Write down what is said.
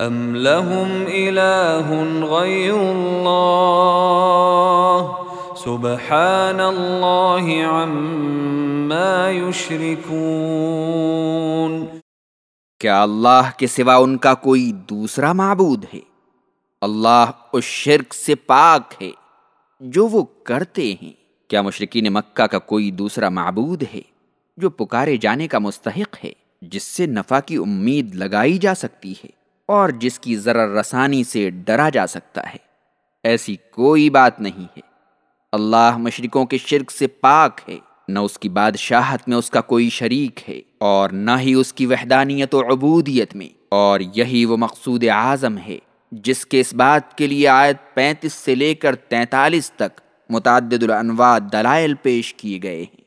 ام لهم الہ غیر اللہ سبحان اللہ عما یشرکون کیا اللہ کے سوا ان کا کوئی دوسرا معبود ہے؟ اللہ اس شرک سے پاک ہے جو وہ کرتے ہیں۔ کیا مشرقین مکہ کا کوئی دوسرا معبود ہے جو پکارے جانے کا مستحق ہے، جس سے نفع کی امید لگائی جا سکتی ہے؟ اور جس کی ضرر رسانی سے ڈرا جا سکتا ہے۔ ایسی کوئی بات نہیں ہے۔ اللہ مشرکوں کے شرک سے پاک ہے۔ نہ اس کی بادشاہت میں اس کا کوئی شریک ہے اور نہ ہی اس کی وحدانیت و عبودیت میں۔ اور یہی وہ مقصود اعظم ہے جس کے اس بات کے لیے آیت پینتیس سے لے کر تینتالیس تک متعدد الانواع دلائل پیش کیے گئے ہیں۔